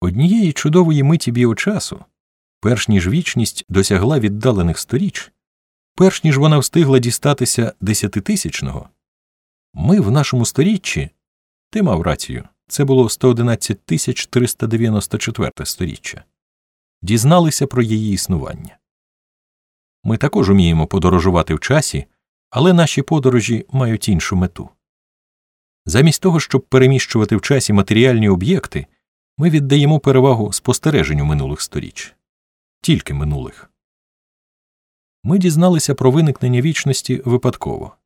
Однієї чудової миті біочасу, перш ніж вічність досягла віддалених сторіч, перш ніж вона встигла дістатися десятитисячного, ми в нашому сторіччі, ти мав рацію, це було 111 394 сторіччя, дізналися про її існування. Ми також уміємо подорожувати в часі, але наші подорожі мають іншу мету. Замість того, щоб переміщувати в часі матеріальні об'єкти, ми віддаємо перевагу спостереженню минулих сторіч, тільки минулих. Ми дізналися про виникнення вічності випадково.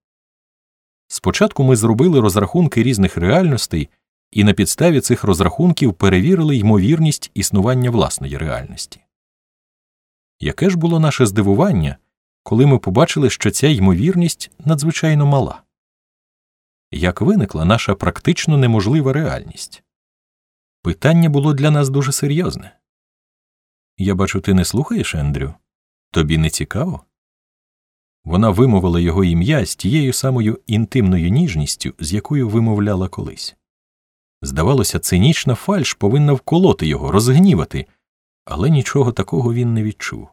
Спочатку ми зробили розрахунки різних реальностей і на підставі цих розрахунків перевірили ймовірність існування власної реальності. Яке ж було наше здивування, коли ми побачили, що ця ймовірність надзвичайно мала? Як виникла наша практично неможлива реальність? Питання було для нас дуже серйозне. Я бачу, ти не слухаєш, Ендрю? Тобі не цікаво? Вона вимовила його ім'я з тією самою інтимною ніжністю, з якою вимовляла колись. Здавалося, цинічна фальш повинна вколоти його, розгнівати, але нічого такого він не відчув.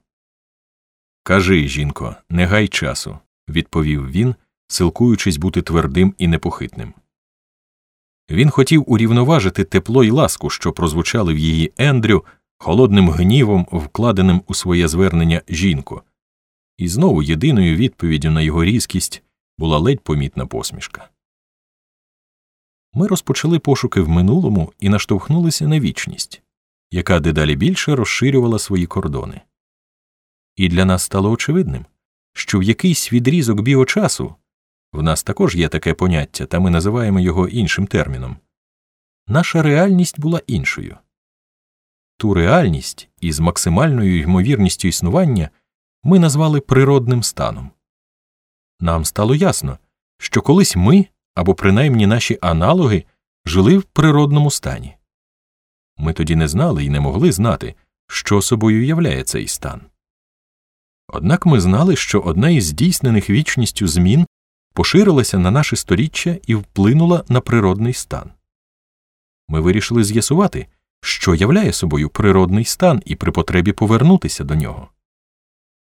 Кажи, жінко, не гай часу, відповів він, силкуючись бути твердим і непохитним. Він хотів урівноважити тепло й ласку, що прозвучали в її Ендрю, холодним гнівом, вкладеним у своє звернення жінко, і знову єдиною відповіддю на його різкість була ледь помітна посмішка. Ми розпочали пошуки в минулому і наштовхнулися на вічність, яка дедалі більше розширювала свої кордони. І для нас стало очевидним, що в якийсь відрізок біочасу в нас також є таке поняття, та ми називаємо його іншим терміном наша реальність була іншою. Ту реальність із максимальною ймовірністю існування ми назвали природним станом. Нам стало ясно, що колись ми або принаймні наші аналоги жили в природному стані. Ми тоді не знали і не могли знати, що собою являє цей стан. Однак ми знали, що одна із здійснених вічністю змін поширилася на наше сторіччя і вплинула на природний стан. Ми вирішили з'ясувати, що являє собою природний стан і при потребі повернутися до нього.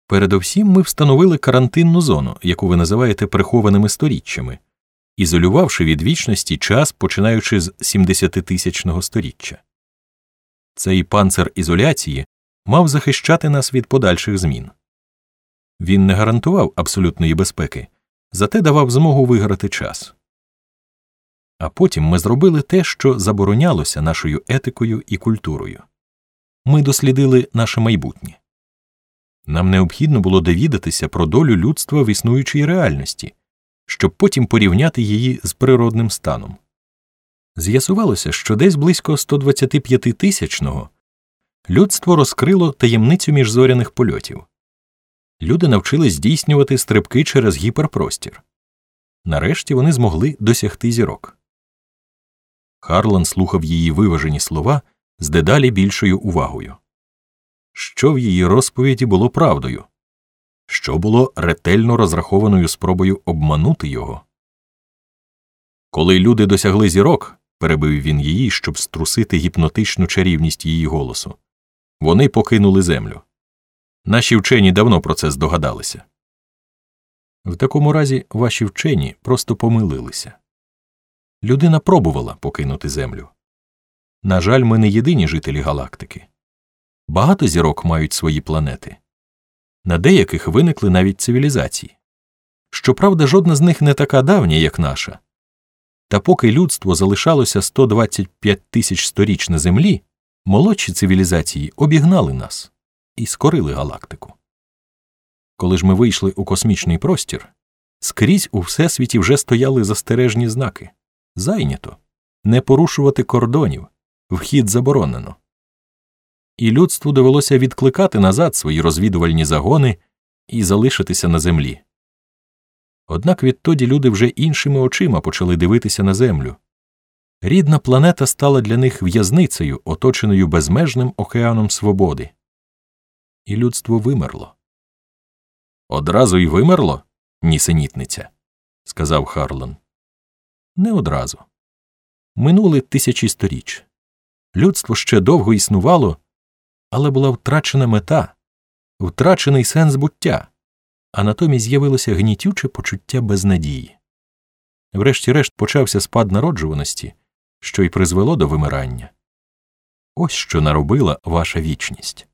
Передовсім ми встановили карантинну зону, яку ви називаєте прихованими сторіччями, ізолювавши від вічності час, починаючи з 70-тисячного сторіччя. Цей панцир ізоляції мав захищати нас від подальших змін. Він не гарантував абсолютної безпеки, зате давав змогу виграти час. А потім ми зробили те, що заборонялося нашою етикою і культурою ми дослідили наше майбутнє. Нам необхідно було довідатися про долю людства в існуючій реальності, щоб потім порівняти її з природним станом. З'ясувалося, що десь близько 125 тисячного людство розкрило таємницю міжзоряних польотів. Люди навчились здійснювати стрибки через гіперпростір. Нарешті вони змогли досягти зірок. Харлан слухав її виважені слова з дедалі більшою увагою. Що в її розповіді було правдою, що було ретельно розрахованою спробою обманути його. Коли люди досягли зірок, перебив він її, щоб струсити гіпнотичну чарівність її голосу, вони покинули землю. Наші вчені давно про це здогадалися. В такому разі ваші вчені просто помилилися. Людина пробувала покинути землю. На жаль, ми не єдині жителі галактики. Багато зірок мають свої планети. На деяких виникли навіть цивілізації. Щоправда, жодна з них не така давня, як наша. Та поки людство залишалося 125 тисяч сторіч на землі, молодші цивілізації обігнали нас і скорили галактику. Коли ж ми вийшли у космічний простір, скрізь у всесвіті вже стояли застережні знаки зайнято, не порушувати кордонів, вхід заборонено. І людству довелося відкликати назад свої розвідувальні загони і залишитися на землі. Однак відтоді люди вже іншими очима почали дивитися на землю. Рідна планета стала для них в'язницею, оточеною безмежним океаном свободи. І людство вимерло. Одразу й вимерло, нісенітниця, сказав Харлан. Не одразу. Минули тисячі сторіч. Людство ще довго існувало, але була втрачена мета, втрачений сенс буття, а натомість з'явилося гнітюче почуття безнадії. Врешті-решт почався спад народжуваності, що й призвело до вимирання. Ось що наробила ваша вічність.